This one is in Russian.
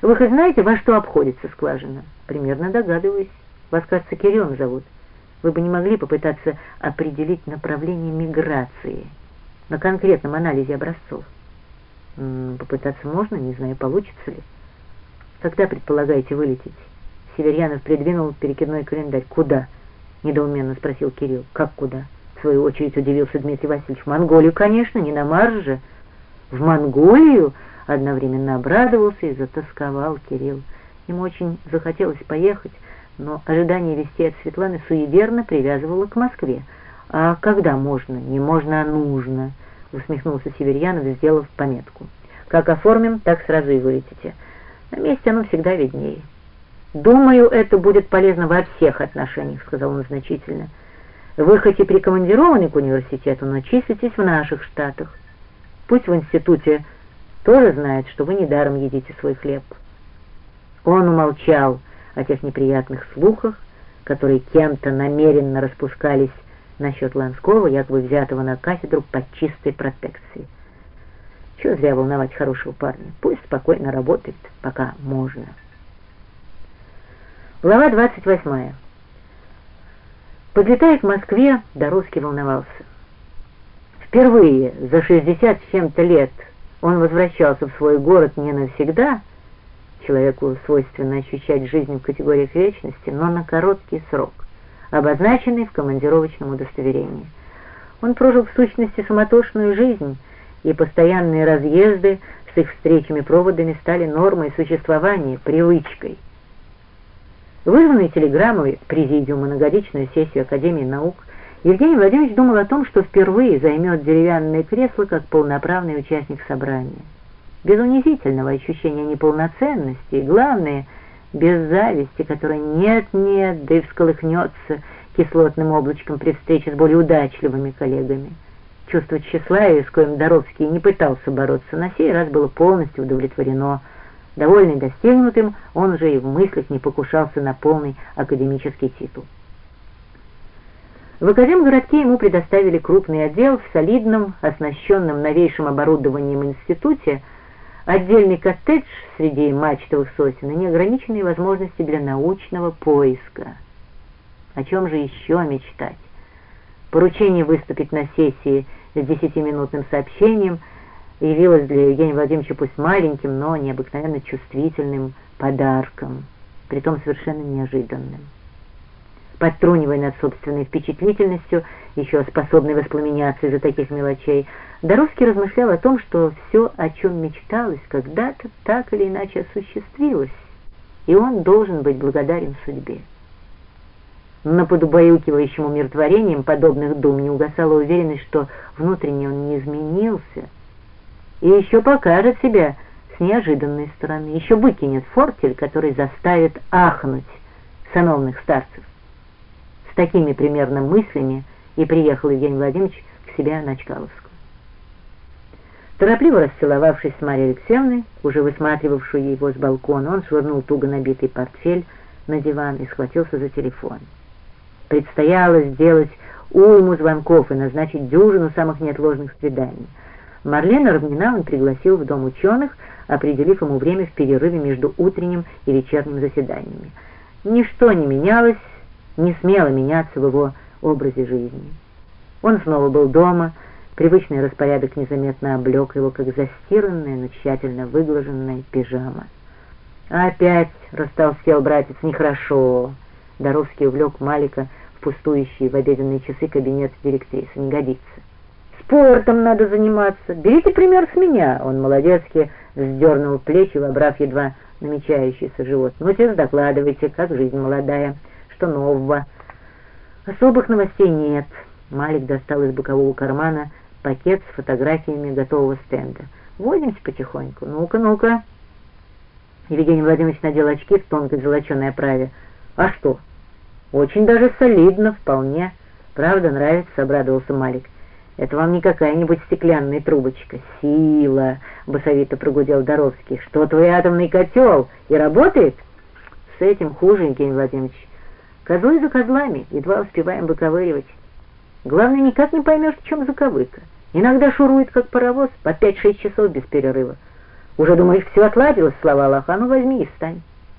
Вы хоть знаете, во что обходится скважина? Примерно догадываюсь. Вас, кажется, Кириллом зовут. Вы бы не могли попытаться определить направление миграции на конкретном анализе образцов? М -м, попытаться можно, не знаю, получится ли. Когда предполагаете вылететь? Северьянов придвинул перекидной календарь. Куда? Недоуменно спросил Кирилл. Как куда? В свою очередь удивился Дмитрий Васильевич. В Монголию, конечно, не на Марс же. В Монголию? Одновременно обрадовался и затасковал Кирилл. Ему очень захотелось поехать, но ожидание вести от Светланы суеверно привязывало к Москве. «А когда можно? Не можно, а нужно», — усмехнулся Северьянов, сделав пометку. «Как оформим, так сразу и вылетите. На месте оно всегда виднее». «Думаю, это будет полезно во всех отношениях», — сказал он значительно. «Вы хоть и прикомандированы к университету, но числитесь в наших штатах. Пусть в институте тоже знает, что вы недаром едите свой хлеб». Он умолчал о тех неприятных слухах, которые кем-то намеренно распускались насчет Ланского, якобы взятого на кафедру под чистой протекцией. Чего зря волновать хорошего парня? Пусть спокойно работает, пока можно. Глава 28. Подлетая к Москве, Доровский волновался. Впервые за 60 с чем-то лет он возвращался в свой город не навсегда, человеку свойственно ощущать жизнь в категориях вечности, но на короткий срок, обозначенный в командировочном удостоверении. Он прожил в сущности суматошную жизнь, и постоянные разъезды с их встречами-проводами стали нормой существования, привычкой. Вызванный телеграммой президиума на годичную сессию Академии наук, Евгений Владимирович думал о том, что впервые займет деревянное кресло как полноправный участник собрания без унизительного ощущения неполноценности и, главное, без зависти, которая нет-нет, да и всколыхнется кислотным облачком при встрече с более удачливыми коллегами. Чувство тщеславия, с коим Доровский не пытался бороться, на сей раз было полностью удовлетворено. Довольный достигнутым, он уже и в мыслях не покушался на полный академический титул. В Академгородке ему предоставили крупный отдел в солидном, оснащенном новейшим оборудованием институте, Отдельный коттедж среди мачтовых сосен и неограниченные возможности для научного поиска. О чем же еще мечтать? Поручение выступить на сессии с десятиминутным сообщением явилось для Евгения Владимировича пусть маленьким, но необыкновенно чувствительным подарком, притом совершенно неожиданным подтрунивая над собственной впечатлительностью, еще способной воспламеняться из-за таких мелочей, Доровский размышлял о том, что все, о чем мечталось, когда-то так или иначе осуществилось, и он должен быть благодарен судьбе. Но под убаюкивающим умиротворением подобных дум не угасала уверенность, что внутренне он не изменился, и еще покажет себя с неожиданной стороны, еще выкинет фортель, который заставит ахнуть сановных старцев такими примерно мыслями и приехал Евгений Владимирович к себе на Чкаловскую. Торопливо расцеловавшись с Марьей Алексеевной, уже высматривавшую его с балкона, он швырнул туго набитый портфель на диван и схватился за телефон. Предстояло сделать уйму звонков и назначить дюжину самых неотложных свиданий. Марлена Равнина он пригласил в Дом ученых, определив ему время в перерыве между утренним и вечерним заседаниями. Ничто не менялось, не смело меняться в его образе жизни. Он снова был дома, привычный распорядок незаметно облег его, как застиранная, но тщательно выглаженная пижама. «Опять!» — растолстел братец, «нехорошо!» Доровский увлек Малика в пустующий в обеденные часы кабинет директрисы. «Не годится!» «Спортом надо заниматься! Берите пример с меня!» Он молодецки вздернул плечи, вобрав едва намечающийся живот. «Ну, теперь докладывайте, как жизнь молодая!» Что нового. Особых новостей нет. Малик достал из бокового кармана пакет с фотографиями готового стенда. Возимся потихоньку. Ну-ка, ну-ка. Евгений Владимирович надел очки в тонкой золоченой оправе. А что? Очень даже солидно, вполне. Правда, нравится, обрадовался Малик. Это вам не какая-нибудь стеклянная трубочка. Сила, басовито прогудел Доровский. Что твой атомный котел? И работает? С этим хуже, Евгений Владимирович. Козлы за козлами, едва успеваем выковыривать. Главное, никак не поймешь, в чем заковыка. Иногда шурует, как паровоз, по 5-6 часов без перерыва. Уже думаешь, все отладилось, слава Аллаху? А ну возьми и встань.